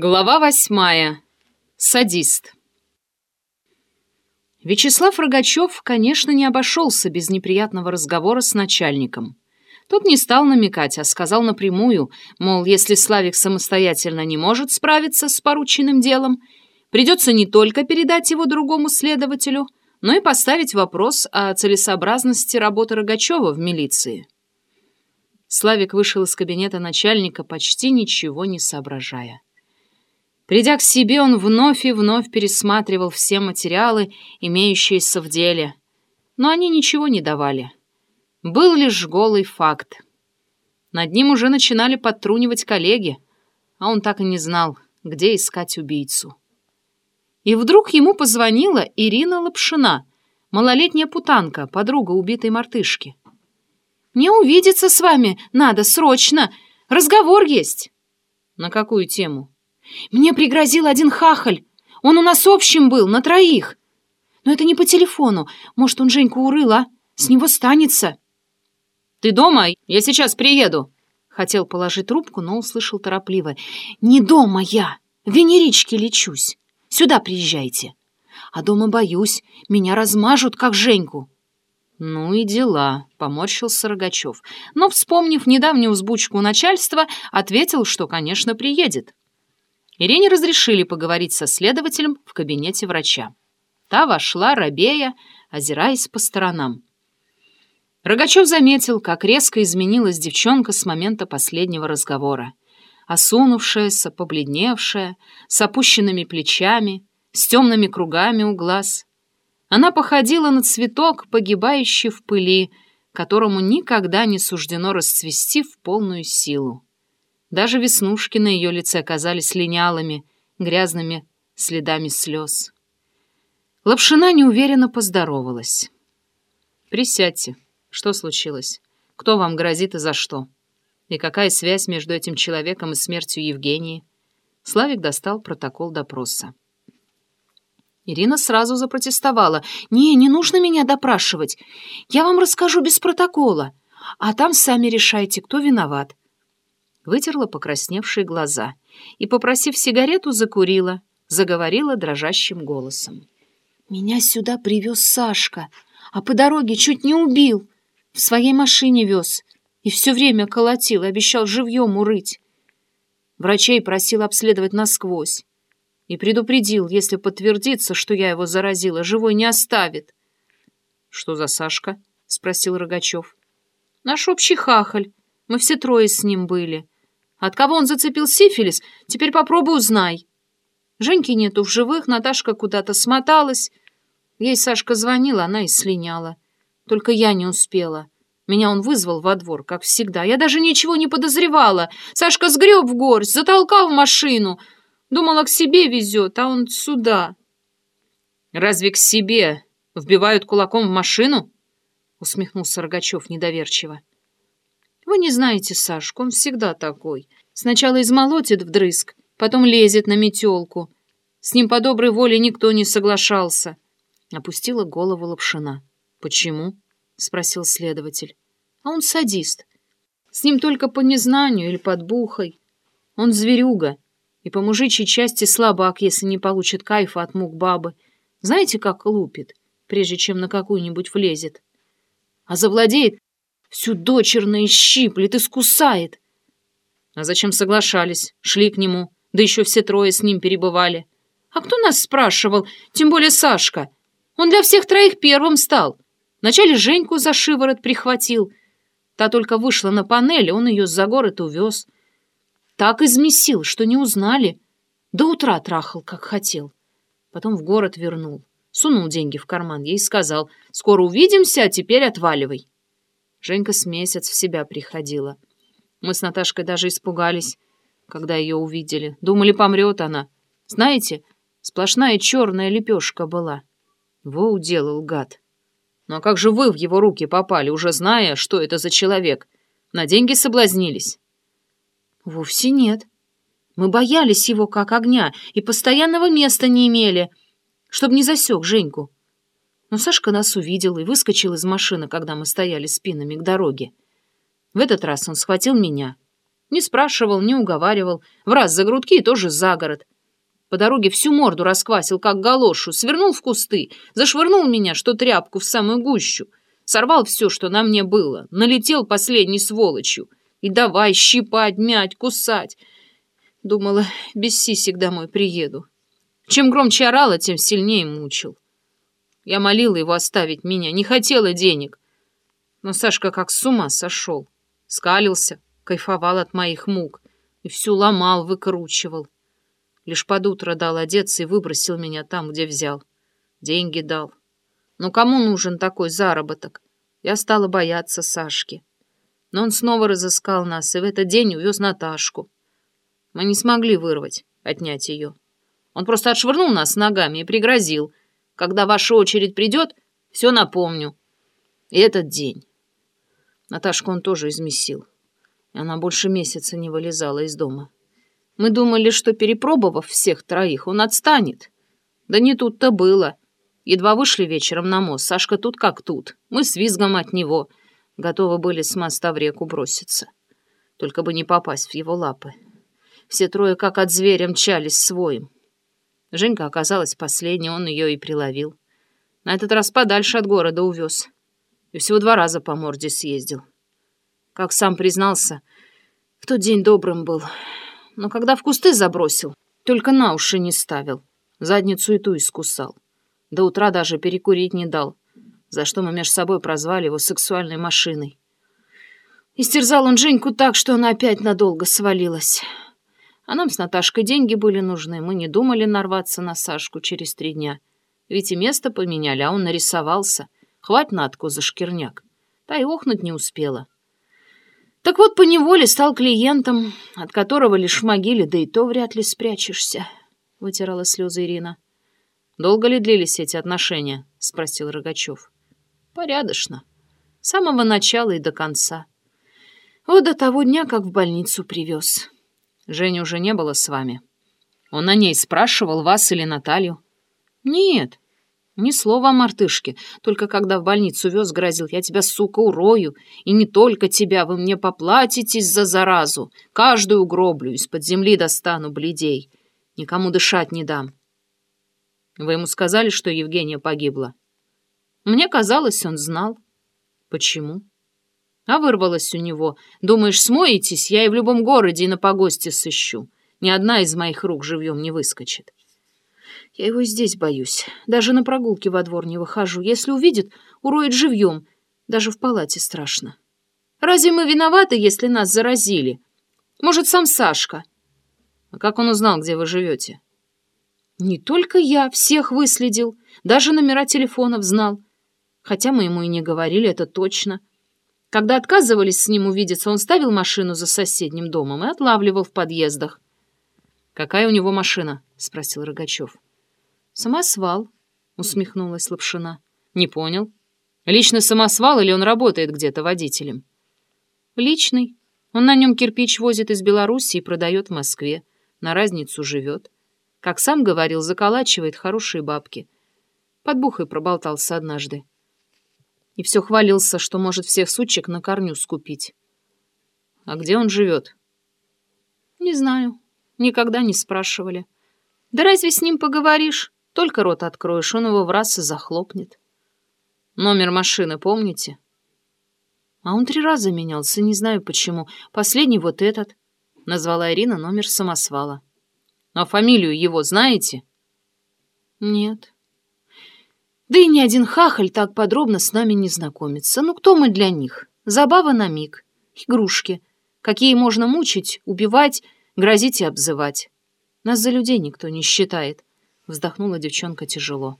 Глава восьмая. Садист. Вячеслав Рогачев, конечно, не обошелся без неприятного разговора с начальником. Тот не стал намекать, а сказал напрямую, мол, если Славик самостоятельно не может справиться с порученным делом, придется не только передать его другому следователю, но и поставить вопрос о целесообразности работы Рогачева в милиции. Славик вышел из кабинета начальника, почти ничего не соображая. Придя к себе, он вновь и вновь пересматривал все материалы, имеющиеся в деле. Но они ничего не давали. Был лишь голый факт. Над ним уже начинали подтрунивать коллеги, а он так и не знал, где искать убийцу. И вдруг ему позвонила Ирина Лапшина, малолетняя путанка, подруга убитой мартышки. «Мне увидеться с вами надо срочно. Разговор есть». «На какую тему?» Мне пригрозил один хахаль. Он у нас общим был, на троих. Но это не по телефону. Может, он Женьку урыл, а? С него станется. Ты дома? Я сейчас приеду. Хотел положить трубку, но услышал торопливо. Не дома я. В Венеричке лечусь. Сюда приезжайте. А дома боюсь. Меня размажут, как Женьку. «Ну и дела», — поморщился Рогачев. Но, вспомнив недавнюю взбучку начальства, ответил, что, конечно, приедет. Ирине разрешили поговорить со следователем в кабинете врача. Та вошла, рабея, озираясь по сторонам. Рогачев заметил, как резко изменилась девчонка с момента последнего разговора. Осунувшаяся, побледневшая, с опущенными плечами, с темными кругами у глаз. Она походила на цветок, погибающий в пыли, которому никогда не суждено расцвести в полную силу. Даже веснушки на ее лице казались линялыми, грязными следами слез. Лапшина неуверенно поздоровалась. «Присядьте. Что случилось? Кто вам грозит и за что? И какая связь между этим человеком и смертью Евгении?» Славик достал протокол допроса. Ирина сразу запротестовала. «Не, не нужно меня допрашивать. Я вам расскажу без протокола. А там сами решайте, кто виноват вытерла покрасневшие глаза и, попросив сигарету, закурила, заговорила дрожащим голосом. «Меня сюда привез Сашка, а по дороге чуть не убил. В своей машине вез и все время колотил, обещал живьем урыть. Врачей просил обследовать насквозь и предупредил, если подтвердится, что я его заразила, живой не оставит. — Что за Сашка? — спросил Рогачев. — Наш общий хахаль. Мы все трое с ним были. От кого он зацепил сифилис, теперь попробуй узнай. Женьки нету в живых, Наташка куда-то смоталась. Ей Сашка звонила, она и слиняла. Только я не успела. Меня он вызвал во двор, как всегда. Я даже ничего не подозревала. Сашка сгреб в горсть, затолкал в машину. Думала, к себе везет, а он сюда. «Разве к себе вбивают кулаком в машину?» усмехнулся Рогачев недоверчиво. Вы не знаете Сашку, он всегда такой. Сначала измолотит вдрызг, потом лезет на метелку. С ним по доброй воле никто не соглашался. Опустила голову Лапшина. «Почему?» — спросил следователь. «А он садист. С ним только по незнанию или под бухой. Он зверюга и по мужичьей части слабак, если не получит кайфа от мук бабы. Знаете, как лупит, прежде чем на какую-нибудь влезет? А завладеет Всю дочерно щиплет, искусает. А зачем соглашались? Шли к нему, да еще все трое с ним перебывали. А кто нас спрашивал? Тем более Сашка. Он для всех троих первым стал. Вначале Женьку за шиворот прихватил. Та только вышла на панель, он ее за город увез. Так измесил, что не узнали. До утра трахал, как хотел. Потом в город вернул. Сунул деньги в карман ей сказал, «Скоро увидимся, а теперь отваливай». Женька с месяц в себя приходила. Мы с Наташкой даже испугались, когда ее увидели. Думали, помрет она. Знаете, сплошная черная лепешка была. Во уделал гад. Ну а как же вы в его руки попали, уже зная, что это за человек? На деньги соблазнились? Вовсе нет. Мы боялись его как огня и постоянного места не имели, чтобы не засек Женьку. Но Сашка нас увидел и выскочил из машины, когда мы стояли спинами к дороге. В этот раз он схватил меня. Не спрашивал, не уговаривал. В раз за грудки и тоже за город. По дороге всю морду расквасил, как галошу, свернул в кусты, зашвырнул меня, что тряпку, в самую гущу. Сорвал все, что на мне было, налетел последней сволочью. И давай щипать, мять, кусать. Думала, без сисек домой приеду. Чем громче орала, тем сильнее мучил. Я молила его оставить меня, не хотела денег. Но Сашка как с ума сошел. Скалился, кайфовал от моих мук и всю ломал, выкручивал. Лишь под утро дал одеться и выбросил меня там, где взял. Деньги дал. Но кому нужен такой заработок? Я стала бояться Сашки. Но он снова разыскал нас и в этот день увез Наташку. Мы не смогли вырвать, отнять ее. Он просто отшвырнул нас ногами и пригрозил. Когда ваша очередь придет, все напомню. И этот день. Наташку он тоже измесил. И она больше месяца не вылезала из дома. Мы думали, что, перепробовав всех троих, он отстанет. Да не тут-то было. Едва вышли вечером на мост, Сашка тут как тут. Мы с визгом от него. Готовы были с моста в реку броситься. Только бы не попасть в его лапы. Все трое как от зверя мчались своим. Женька оказалась последней, он ее и приловил. На этот раз подальше от города увез. И всего два раза по морде съездил. Как сам признался, в тот день добрым был но когда в кусты забросил, только на уши не ставил. Задницу и ту искусал. До утра даже перекурить не дал, за что мы между собой прозвали его сексуальной машиной. Истерзал он Женьку так, что она опять надолго свалилась. А нам с Наташкой деньги были нужны, мы не думали нарваться на Сашку через три дня. Ведь и место поменяли, а он нарисовался. Хвать Натку за шкирняк. Та и охнуть не успела. Так вот, поневоле стал клиентом, от которого лишь в могиле, да и то вряд ли спрячешься, — вытирала слезы Ирина. «Долго ли длились эти отношения?» — спросил Рогачев. «Порядочно. С самого начала и до конца. Вот до того дня, как в больницу привез. Женя уже не было с вами. Он о ней спрашивал, вас или Наталью?» «Нет, ни слова о мартышке. Только когда в больницу вез, грозил, я тебя, сука, урою. И не только тебя, вы мне поплатитесь за заразу. Каждую гроблю, из-под земли достану бледей. Никому дышать не дам. Вы ему сказали, что Евгения погибла? Мне казалось, он знал. Почему? А вырвалось у него. Думаешь, смоетесь, я и в любом городе, и на погосте сыщу. Ни одна из моих рук живьем не выскочит. Я его здесь боюсь. Даже на прогулке во двор не выхожу. Если увидит, уроет живьем. Даже в палате страшно. Разве мы виноваты, если нас заразили? Может, сам Сашка? А как он узнал, где вы живете? Не только я, всех выследил. Даже номера телефонов знал. Хотя мы ему и не говорили, это точно. Когда отказывались с ним увидеться, он ставил машину за соседним домом и отлавливал в подъездах. «Какая у него машина?» — спросил Рогачев. «Самосвал», — усмехнулась Лапшина. «Не понял. Лично самосвал или он работает где-то водителем?» «Личный. Он на нем кирпич возит из Беларуси и продает в Москве. На разницу живет. Как сам говорил, заколачивает хорошие бабки. Под бухой проболтался однажды. И все хвалился, что может всех сучек на корню скупить. А где он живет? Не знаю. Никогда не спрашивали. Да разве с ним поговоришь? Только рот откроешь, он его в раз и захлопнет. Номер машины помните? А он три раза менялся, не знаю почему. Последний вот этот. Назвала Ирина номер самосвала. А фамилию его знаете? Нет. Да и ни один хахаль так подробно с нами не знакомится. Ну кто мы для них? Забава на миг. Игрушки. Какие можно мучить, убивать, грозить и обзывать. Нас за людей никто не считает. Вздохнула девчонка тяжело.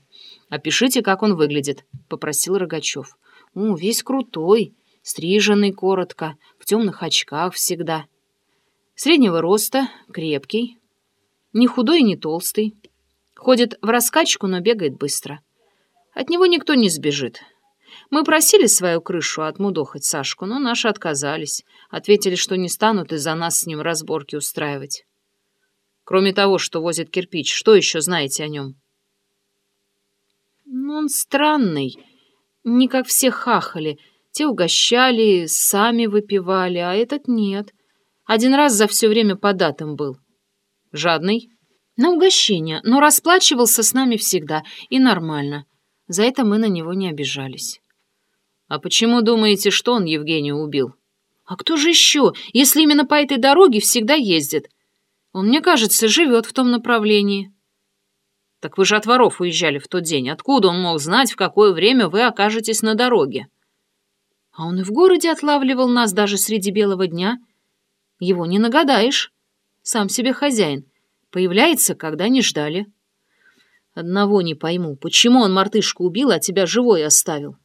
«Опишите, как он выглядит», — попросил Рогачев. «У, весь крутой, стриженный коротко, в темных очках всегда. Среднего роста, крепкий, не худой и не толстый. Ходит в раскачку, но бегает быстро. От него никто не сбежит. Мы просили свою крышу отмудохать Сашку, но наши отказались. Ответили, что не станут из-за нас с ним разборки устраивать. Кроме того, что возит кирпич, что еще знаете о нем? Ну, он странный. Не как все хахали. Те угощали, сами выпивали, а этот нет. Один раз за все время податым был. Жадный? На угощение, но расплачивался с нами всегда, и нормально. За это мы на него не обижались. А почему думаете, что он Евгению убил? А кто же еще, если именно по этой дороге всегда ездит? Он, мне кажется, живет в том направлении. Так вы же от воров уезжали в тот день. Откуда он мог знать, в какое время вы окажетесь на дороге? А он и в городе отлавливал нас даже среди белого дня. Его не нагадаешь. Сам себе хозяин. Появляется, когда не ждали. Одного не пойму, почему он мартышку убил, а тебя живой оставил?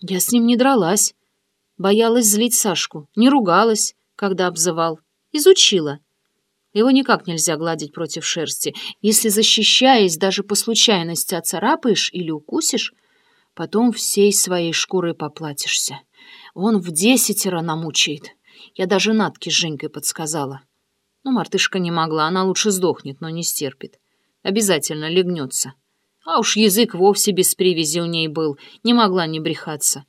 Я с ним не дралась. Боялась злить Сашку. Не ругалась, когда обзывал. Изучила. Его никак нельзя гладить против шерсти. Если, защищаясь, даже по случайности оцарапаешь или укусишь, потом всей своей шкурой поплатишься. Он в десятеро намучает. Я даже Натке с Женькой подсказала. Но мартышка не могла, она лучше сдохнет, но не стерпит. Обязательно легнется. А уж язык вовсе без привязи у ней был, не могла не брехаться.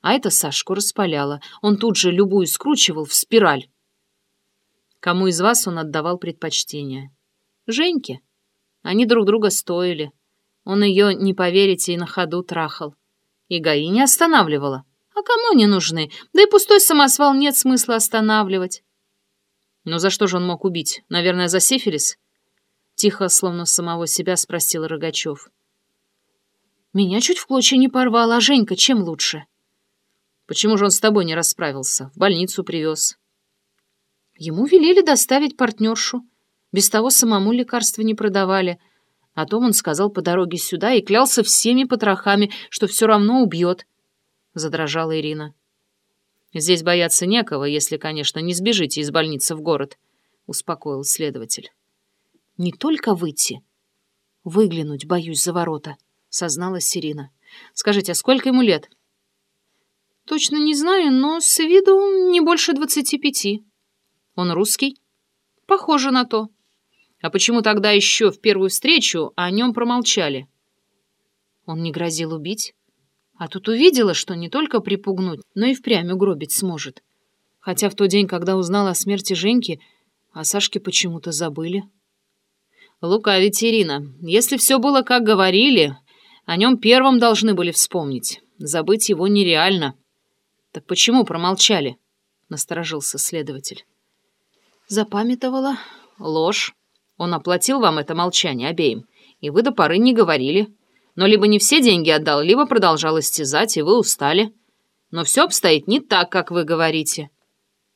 А это Сашку распаляло. Он тут же любую скручивал в спираль. Кому из вас он отдавал предпочтение? Женьке. Они друг друга стоили. Он ее, не поверите, и на ходу трахал. И ГАИ не останавливала. А кому они нужны? Да и пустой самосвал нет смысла останавливать. Но за что же он мог убить? Наверное, за сифилис? Тихо, словно самого себя, спросил Рогачев. Меня чуть в клочья не порвал, а Женька чем лучше? Почему же он с тобой не расправился? В больницу привез. Ему велели доставить партнершу. Без того самому лекарства не продавали. А том он сказал по дороге сюда и клялся всеми потрохами, что все равно убьет. Задрожала Ирина. «Здесь бояться некого, если, конечно, не сбежите из больницы в город», — успокоил следователь. «Не только выйти. Выглянуть боюсь за ворота», — созналась Ирина. «Скажите, а сколько ему лет?» «Точно не знаю, но с виду не больше двадцати пяти». Он русский? Похоже на то. А почему тогда еще в первую встречу о нем промолчали? Он не грозил убить. А тут увидела, что не только припугнуть, но и впрямь угробить сможет. Хотя в тот день, когда узнала о смерти Женьки, о Сашке почему-то забыли. Лука, ведь Ирина, если все было как говорили, о нем первым должны были вспомнить. Забыть его нереально. Так почему промолчали? Насторожился следователь. Запамятовала. Ложь. Он оплатил вам это молчание обеим, и вы до поры не говорили. Но либо не все деньги отдал, либо продолжал истязать, и вы устали. Но все обстоит не так, как вы говорите.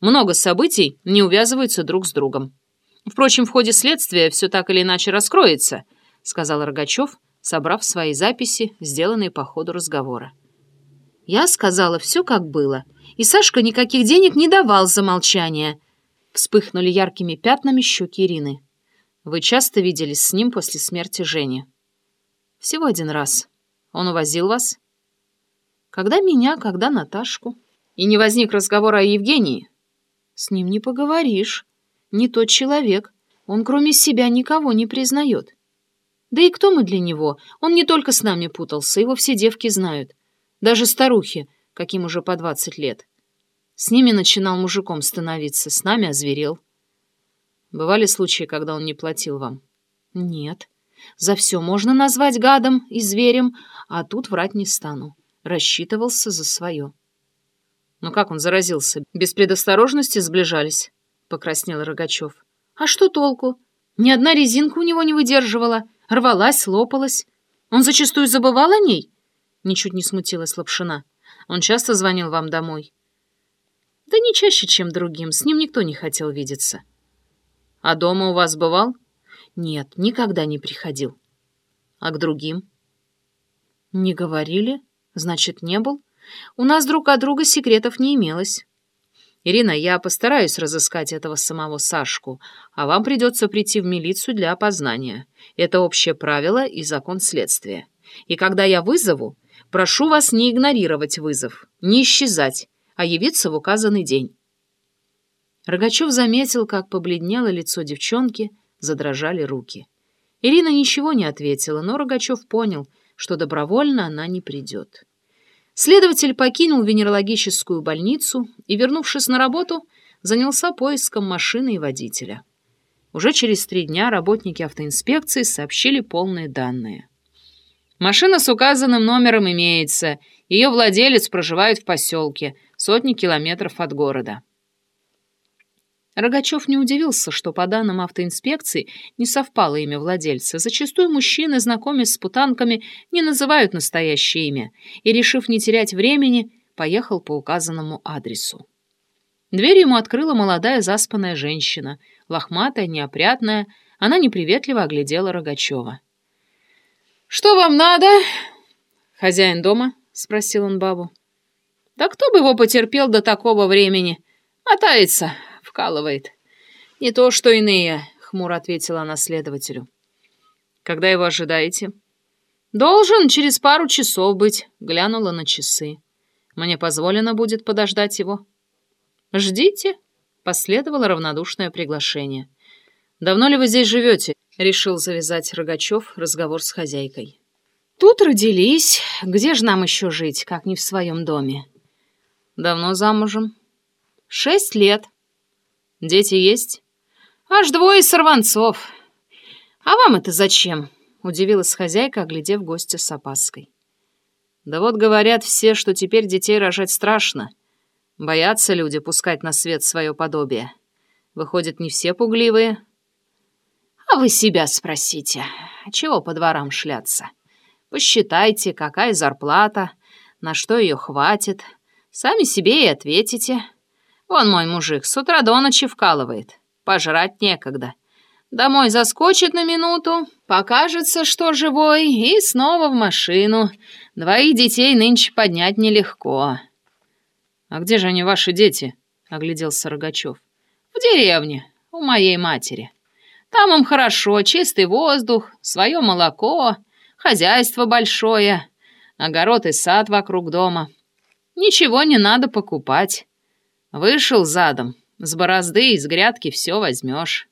Много событий не увязываются друг с другом. Впрочем, в ходе следствия все так или иначе раскроется, сказал Рогачев, собрав свои записи, сделанные по ходу разговора. Я сказала все, как было, и Сашка никаких денег не давал за молчание, Вспыхнули яркими пятнами щеки Ирины. Вы часто виделись с ним после смерти Жени? Всего один раз. Он увозил вас? Когда меня, когда Наташку. И не возник разговора о Евгении? С ним не поговоришь. Не тот человек. Он кроме себя никого не признает. Да и кто мы для него? Он не только с нами путался, его все девки знают. Даже старухи, каким уже по двадцать лет. С ними начинал мужиком становиться, с нами озверел. Бывали случаи, когда он не платил вам? Нет. За все можно назвать гадом и зверем, а тут врать не стану. Рассчитывался за свое. Но как он заразился? Без предосторожности сближались? Покраснел Рогачев. А что толку? Ни одна резинка у него не выдерживала. Рвалась, лопалась. Он зачастую забывал о ней? Ничуть не смутилась Лапшина. Он часто звонил вам домой? Да не чаще, чем другим, с ним никто не хотел видеться. А дома у вас бывал? Нет, никогда не приходил. А к другим? Не говорили, значит, не был. У нас друг от друга секретов не имелось. Ирина, я постараюсь разыскать этого самого Сашку, а вам придется прийти в милицию для опознания. Это общее правило и закон следствия. И когда я вызову, прошу вас не игнорировать вызов, не исчезать, а явиться в указанный день. Рогачев заметил, как побледнело лицо девчонки, задрожали руки. Ирина ничего не ответила, но Рогачев понял, что добровольно она не придет. Следователь покинул венерологическую больницу и, вернувшись на работу, занялся поиском машины и водителя. Уже через три дня работники автоинспекции сообщили полные данные. Машина с указанным номером имеется, ее владелец проживает в поселке, сотни километров от города. Рогачев не удивился, что по данным автоинспекции не совпало имя владельца. Зачастую мужчины, знакомясь с путанками, не называют настоящее имя, и, решив не терять времени, поехал по указанному адресу. Дверь ему открыла молодая заспанная женщина, лохматая, неопрятная, она неприветливо оглядела Рогачева. «Что вам надо?» «Хозяин дома?» — спросил он бабу. «Да кто бы его потерпел до такого времени? Мотается, вкалывает. Не то, что иные», — хмуро ответила она следователю. «Когда его ожидаете?» «Должен через пару часов быть», — глянула на часы. «Мне позволено будет подождать его?» «Ждите», — последовало равнодушное приглашение. «Давно ли вы здесь живете?» — решил завязать Рогачев разговор с хозяйкой. «Тут родились. Где же нам еще жить, как не в своем доме?» «Давно замужем?» «Шесть лет», Дети есть? Аж двое сорванцов. А вам это зачем? Удивилась хозяйка, оглядев гостя с опаской. Да вот говорят все, что теперь детей рожать страшно. Боятся люди пускать на свет свое подобие. Выходят, не все пугливые. А вы себя спросите, чего по дворам шляться? Посчитайте, какая зарплата, на что ее хватит. Сами себе и ответите. Вон мой мужик с утра до ночи вкалывает. Пожрать некогда. Домой заскочит на минуту, покажется, что живой, и снова в машину. Двоих детей нынче поднять нелегко. «А где же они, ваши дети?» — огляделся Рогачев. «В деревне, у моей матери. Там им хорошо, чистый воздух, свое молоко, хозяйство большое, огород и сад вокруг дома. Ничего не надо покупать. Вышел задом. С борозды и с грядки все возьмешь.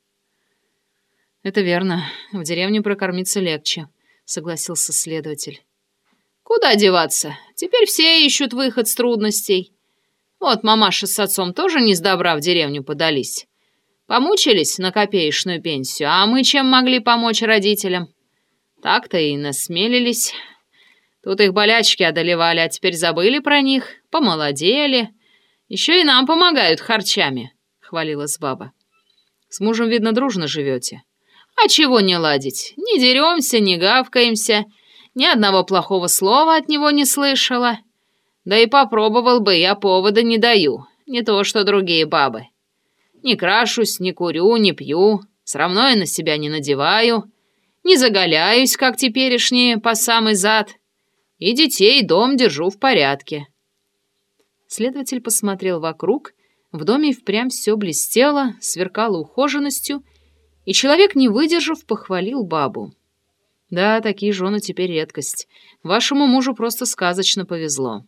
Это верно. В деревне прокормиться легче, согласился следователь. Куда деваться? Теперь все ищут выход с трудностей. Вот мамаша с отцом тоже не с добра в деревню подались. Помучились на копеечную пенсию, а мы чем могли помочь родителям? Так-то и насмелились. Тут их болячки одолевали, а теперь забыли про них, помолодели — еще и нам помогают харчами», — хвалилась баба. «С мужем, видно, дружно живете». «А чего не ладить? Не деремся, не гавкаемся. Ни одного плохого слова от него не слышала. Да и попробовал бы, я повода не даю. Не то, что другие бабы. Не крашусь, не курю, не пью. Срамно я на себя не надеваю. Не заголяюсь, как теперешние, по самый зад. И детей и дом держу в порядке». Следователь посмотрел вокруг. В доме впрямь все блестело, сверкало ухоженностью, и человек, не выдержав, похвалил бабу. «Да, такие жены теперь редкость. Вашему мужу просто сказочно повезло».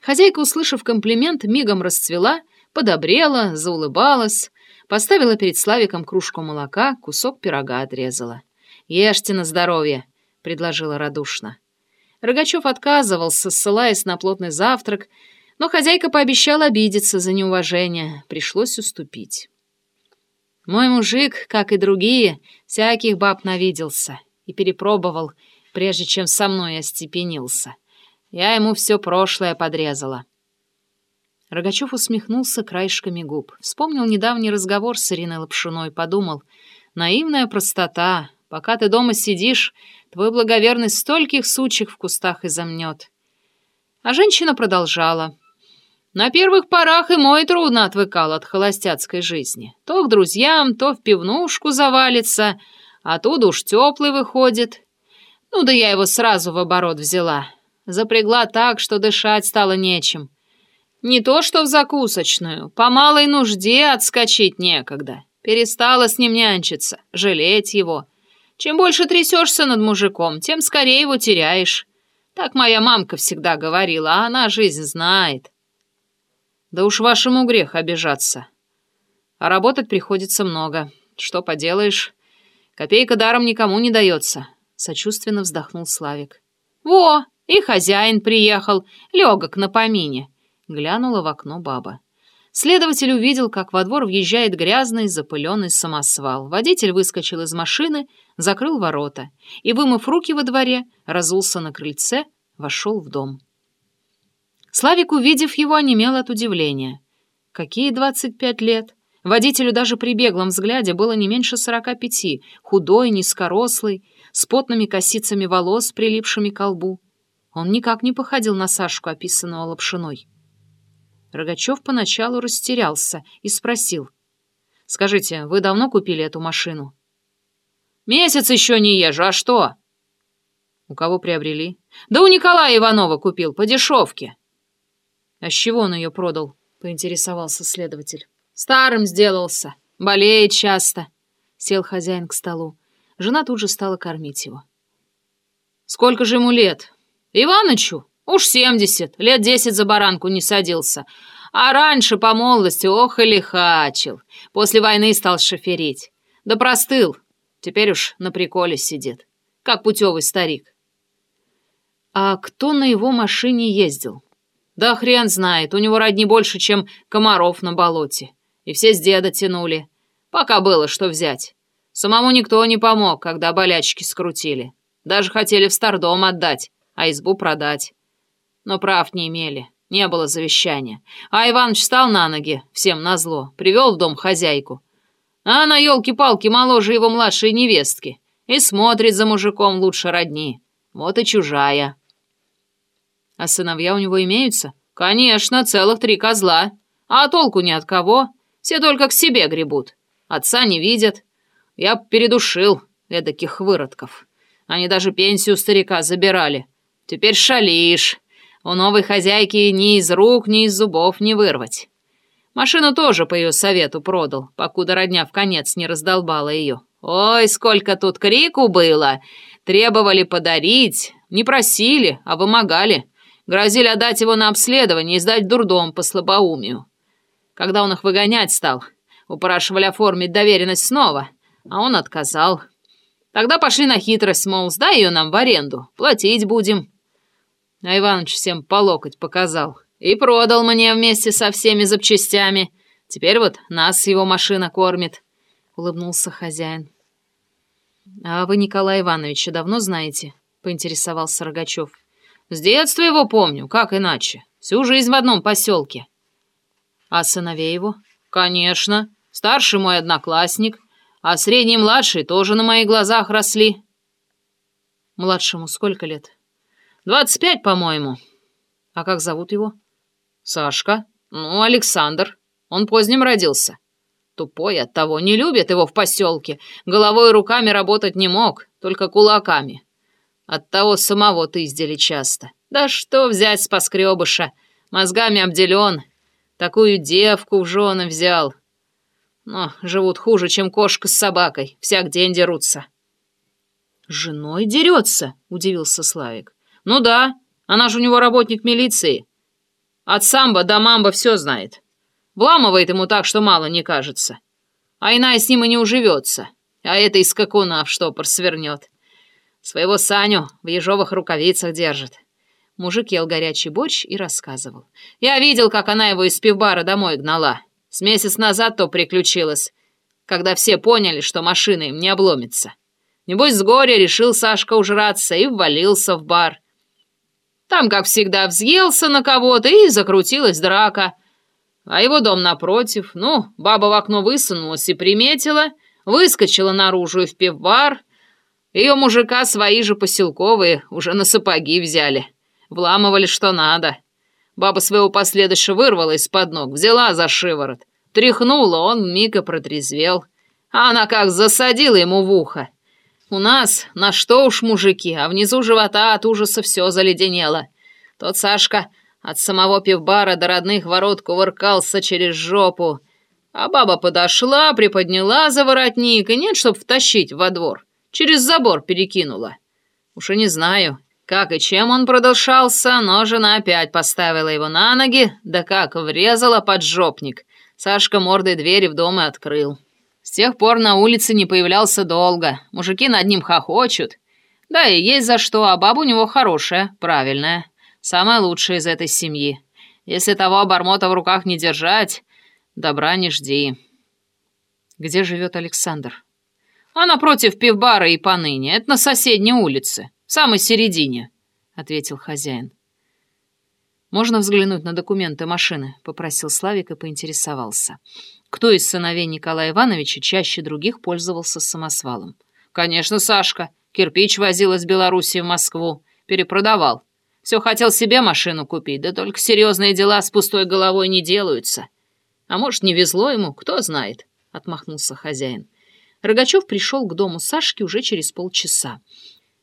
Хозяйка, услышав комплимент, мигом расцвела, подобрела, заулыбалась, поставила перед Славиком кружку молока, кусок пирога отрезала. «Ешьте на здоровье», — предложила радушно. Рогачев отказывался, ссылаясь на плотный завтрак, но хозяйка пообещала обидеться за неуважение, пришлось уступить. Мой мужик, как и другие, всяких баб навиделся и перепробовал, прежде чем со мной остепенился. Я ему все прошлое подрезала. Рогачев усмехнулся краешками губ. Вспомнил недавний разговор с Ириной Лапшиной, подумал. Наивная простота. Пока ты дома сидишь, твой благоверный стольких сучек в кустах изомнет. А женщина продолжала. На первых порах и мой трудно отвыкал от холостяцкой жизни. То к друзьям, то в пивнушку завалится, а тут уж теплый выходит. Ну да я его сразу в оборот взяла. Запрягла так, что дышать стало нечем. Не то что в закусочную, по малой нужде отскочить некогда. Перестала с ним нянчиться, жалеть его. Чем больше трясешься над мужиком, тем скорее его теряешь. Так моя мамка всегда говорила, а она жизнь знает. Да уж вашему грех обижаться. А работать приходится много. Что поделаешь? Копейка даром никому не дается. Сочувственно вздохнул Славик. Во, и хозяин приехал, легок на помине. Глянула в окно баба. Следователь увидел, как во двор въезжает грязный, запыленный самосвал. Водитель выскочил из машины, закрыл ворота и, вымыв руки во дворе, разулся на крыльце, вошел в дом. Славик, увидев его, онемел от удивления. Какие двадцать пять лет? Водителю даже при беглом взгляде было не меньше сорока пяти, худой, низкорослый, с потными косицами волос, прилипшими к лбу. Он никак не походил на Сашку, описанного лапшиной. Рогачев поначалу растерялся и спросил. «Скажите, вы давно купили эту машину?» «Месяц еще не езжу, а что?» «У кого приобрели?» «Да у Николая Иванова купил, по дешевке». «А с чего он ее продал?» — поинтересовался следователь. «Старым сделался. Болеет часто». Сел хозяин к столу. Жена тут же стала кормить его. «Сколько же ему лет?» «Иванычу?» Уж семьдесят, лет десять за баранку не садился. А раньше, по молодости, ох и лихачил. После войны стал шоферить. Да простыл. Теперь уж на приколе сидит. Как путевый старик. А кто на его машине ездил? Да хрен знает, у него родни больше, чем комаров на болоте. И все с деда тянули. Пока было что взять. Самому никто не помог, когда болячки скрутили. Даже хотели в стардом отдать, а избу продать но прав не имели. Не было завещания. А Иваныч встал на ноги, всем назло, привел в дом хозяйку. А она, елки-палки, моложе его младшей невестки. И смотрит за мужиком лучше родни. Вот и чужая. А сыновья у него имеются? Конечно, целых три козла. А толку ни от кого. Все только к себе гребут. Отца не видят. Я передушил эдаких выродков. Они даже пенсию старика забирали. Теперь шалишь. У новой хозяйки ни из рук, ни из зубов не вырвать. Машину тоже по ее совету продал, покуда родня в конец не раздолбала ее. Ой, сколько тут крику было! Требовали подарить, не просили, а вымогали. Грозили отдать его на обследование и сдать дурдом по слабоумию. Когда он их выгонять стал, упрашивали оформить доверенность снова, а он отказал. Тогда пошли на хитрость, мол, сдай ее нам в аренду, платить будем. А Иваныч всем по локоть показал. И продал мне вместе со всеми запчастями. Теперь вот нас его машина кормит», — улыбнулся хозяин. «А вы Николая Ивановича давно знаете?» — поинтересовался Рогачев. «С детства его помню, как иначе. Всю жизнь в одном поселке». «А сыновей его?» «Конечно. Старший мой одноклассник, а средний и младший тоже на моих глазах росли». «Младшему сколько лет?» «Двадцать пять, по-моему». «А как зовут его?» «Сашка. Ну, Александр. Он поздним родился». Тупой от того, не любят его в поселке. Головой и руками работать не мог, только кулаками. От того самого тыздили часто. Да что взять с поскребыша? Мозгами обделен. Такую девку в жены взял. Но живут хуже, чем кошка с собакой. Всяк день дерутся. «Женой дерется?» — удивился Славик. «Ну да, она же у него работник милиции. От самбо до мамба все знает. Вламывает ему так, что мало не кажется. А иная с ним и не уживется. А это из скакуна в штопор свернет. Своего Саню в ежовых рукавицах держит». Мужик ел горячий борщ и рассказывал. «Я видел, как она его из пивбара домой гнала. С месяц назад то приключилось, когда все поняли, что машина им не обломится. Небось, с горя решил Сашка ужраться и ввалился в бар. Там, как всегда, взъелся на кого-то и закрутилась драка. А его дом напротив, ну, баба в окно высунулась и приметила, выскочила наружу и в пивбар. Ее мужика свои же поселковые уже на сапоги взяли. Вламывали что надо. Баба своего последующего вырвала из-под ног, взяла за шиворот. Тряхнула, он миг и протрезвел. А она как засадила ему в ухо. У нас на что уж мужики, а внизу живота от ужаса все заледенело. Тот Сашка от самого пивбара до родных ворот кувыркался через жопу. А баба подошла, приподняла за воротник, и нет, чтоб втащить во двор. Через забор перекинула. Уж и не знаю, как и чем он продышался, но жена опять поставила его на ноги, да как врезала под жопник. Сашка мордой двери в дом и открыл. С тех пор на улице не появлялся долго. Мужики над ним хохочут. Да и есть за что, а баба у него хорошая, правильная. Самая лучшая из этой семьи. Если того обормота в руках не держать, Добра не жди. Где живет Александр? А напротив пивбара и поныне. Это на соседней улице, в самой середине, — ответил хозяин. «Можно взглянуть на документы машины?» — попросил Славик и поинтересовался. Кто из сыновей Николая Ивановича чаще других пользовался самосвалом? «Конечно, Сашка. Кирпич возил из Белоруссии в Москву. Перепродавал. Все хотел себе машину купить, да только серьезные дела с пустой головой не делаются. А может, не везло ему, кто знает», — отмахнулся хозяин. Рогачев пришел к дому Сашки уже через полчаса.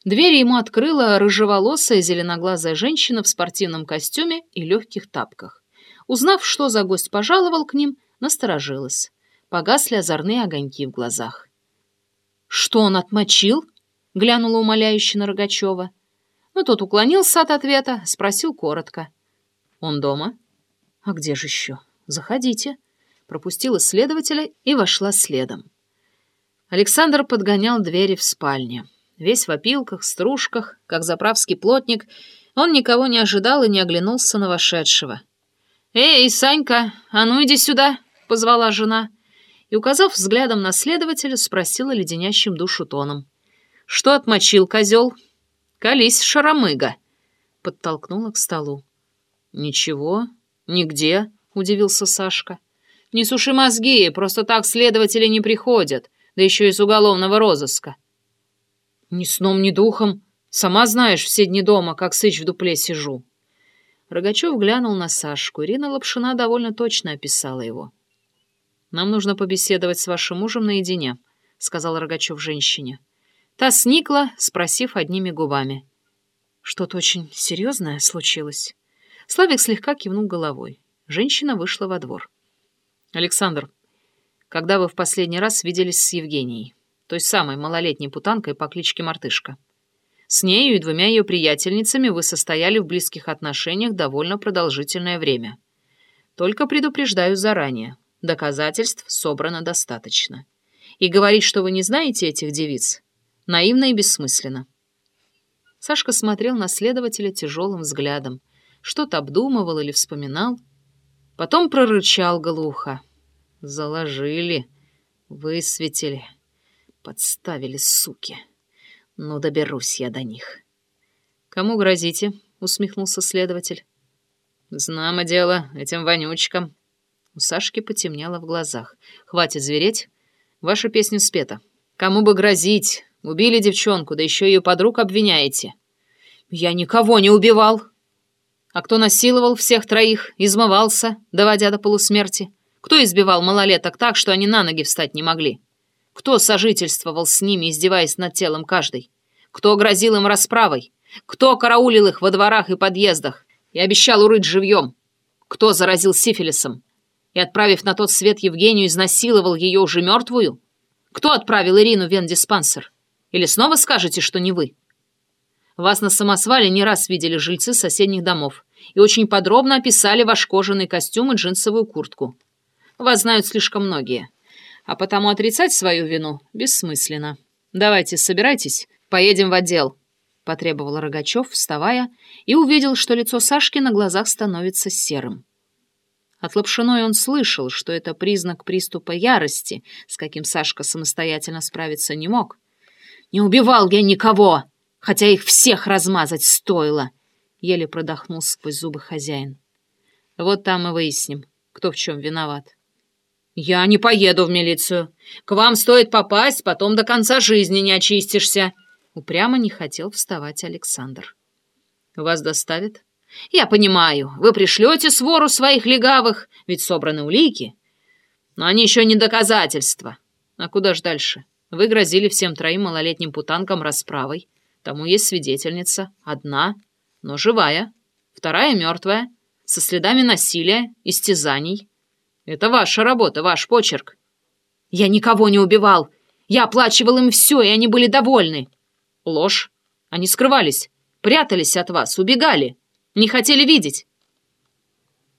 Дверь ему открыла рыжеволосая зеленоглазая женщина в спортивном костюме и легких тапках. Узнав, что за гость пожаловал к ним, насторожилась. Погасли озорные огоньки в глазах. «Что он отмочил?» — глянула умоляюще на Рогачева. Но тот уклонился от ответа, спросил коротко. «Он дома?» «А где же еще? Заходите». Пропустила следователя и вошла следом. Александр подгонял двери в спальне. Весь в опилках, стружках, как заправский плотник, он никого не ожидал и не оглянулся на вошедшего. «Эй, Санька, а ну иди сюда!» — позвала жена. И, указав взглядом на следователя, спросила леденящим душу тоном. «Что отмочил козел?» «Колись, шаромыга!» — подтолкнула к столу. «Ничего, нигде», — удивился Сашка. «Не суши мозги, просто так следователи не приходят, да еще из уголовного розыска. Ни сном, ни духом. Сама знаешь, все дни дома, как сыч в дупле сижу. Рогачев глянул на Сашку. Ирина Лапшина довольно точно описала его. «Нам нужно побеседовать с вашим мужем наедине», — сказал Рогачев женщине. Та сникла, спросив одними губами. «Что-то очень серьезное случилось?» Славик слегка кивнул головой. Женщина вышла во двор. «Александр, когда вы в последний раз виделись с Евгенией?» той самой малолетней путанкой по кличке Мартышка. С нею и двумя ее приятельницами вы состояли в близких отношениях довольно продолжительное время. Только предупреждаю заранее, доказательств собрано достаточно. И говорить, что вы не знаете этих девиц, наивно и бессмысленно. Сашка смотрел на следователя тяжелым взглядом, что-то обдумывал или вспоминал, потом прорычал глухо. «Заложили, высветили». Подставили, суки. Ну, доберусь я до них. Кому грозите? Усмехнулся следователь. Знамо дело, этим вонючкам. У Сашки потемнело в глазах. Хватит звереть. Ваша песня спета. Кому бы грозить? Убили девчонку, да еще ее подруг обвиняете. Я никого не убивал. А кто насиловал всех троих, измывался, доводя до полусмерти? Кто избивал малолеток так, что они на ноги встать не могли? Кто сожительствовал с ними, издеваясь над телом каждой? Кто грозил им расправой? Кто караулил их во дворах и подъездах и обещал урыть живьем? Кто заразил сифилисом? И, отправив на тот свет Евгению, изнасиловал ее уже мертвую? Кто отправил Ирину в вендиспансер? Или снова скажете, что не вы? Вас на самосвале не раз видели жильцы соседних домов и очень подробно описали ваш кожаный костюм и джинсовую куртку. Вас знают слишком многие а потому отрицать свою вину бессмысленно. Давайте, собирайтесь, поедем в отдел», — потребовал Рогачев, вставая, и увидел, что лицо Сашки на глазах становится серым. От Лапшиной он слышал, что это признак приступа ярости, с каким Сашка самостоятельно справиться не мог. «Не убивал я никого, хотя их всех размазать стоило», — еле продохнул сквозь зубы хозяин. «Вот там и выясним, кто в чем виноват». «Я не поеду в милицию. К вам стоит попасть, потом до конца жизни не очистишься». Упрямо не хотел вставать Александр. «Вас доставят?» «Я понимаю, вы пришлете свору своих легавых, ведь собраны улики. Но они еще не доказательства. А куда ж дальше? Вы грозили всем троим малолетним путанкам расправой. Тому есть свидетельница. Одна, но живая. Вторая мертвая, со следами насилия, истязаний». Это ваша работа, ваш почерк. Я никого не убивал. Я оплачивал им все, и они были довольны. Ложь. Они скрывались, прятались от вас, убегали. Не хотели видеть.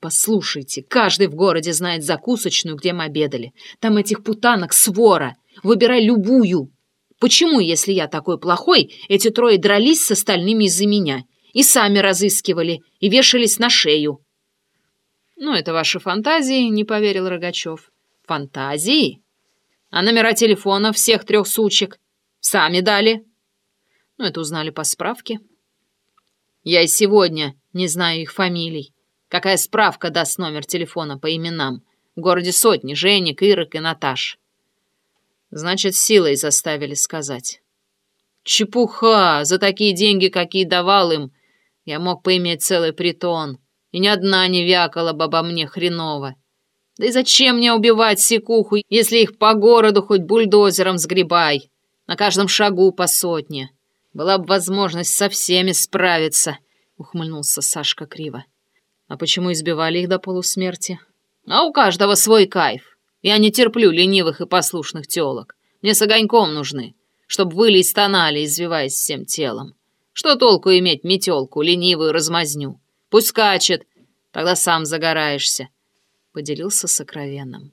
Послушайте, каждый в городе знает закусочную, где мы обедали. Там этих путанок свора. Выбирай любую. Почему, если я такой плохой, эти трое дрались с остальными из-за меня? И сами разыскивали, и вешались на шею. «Ну, это ваши фантазии», — не поверил Рогачев. «Фантазии? А номера телефона всех трех сучек сами дали?» Ну, это узнали по справке. «Я и сегодня не знаю их фамилий. Какая справка даст номер телефона по именам? В городе сотни Женек, Ирок и Наташ». «Значит, силой заставили сказать». «Чепуха! За такие деньги, какие давал им, я мог поиметь целый притон» и ни одна не вякала бы обо мне хреново. Да и зачем мне убивать секуху, если их по городу хоть бульдозером сгребай? На каждом шагу по сотне. Была бы возможность со всеми справиться, — ухмыльнулся Сашка криво. А почему избивали их до полусмерти? А у каждого свой кайф. Я не терплю ленивых и послушных телок. Мне с огоньком нужны, чтобы выли и стонали, извиваясь всем телом. Что толку иметь метелку, ленивую размазню? Пусть скачет, тогда сам загораешься», — поделился сокровенным.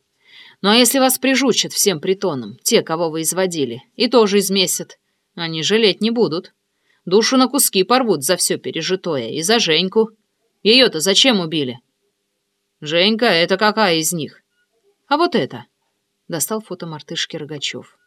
«Ну а если вас прижучат всем притоном, те, кого вы изводили, и тоже измесят, они жалеть не будут. Душу на куски порвут за все пережитое, и за Женьку. Ее-то зачем убили?» «Женька — это какая из них?» «А вот это!» — достал фото мартышки Рогачев.